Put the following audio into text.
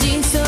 de.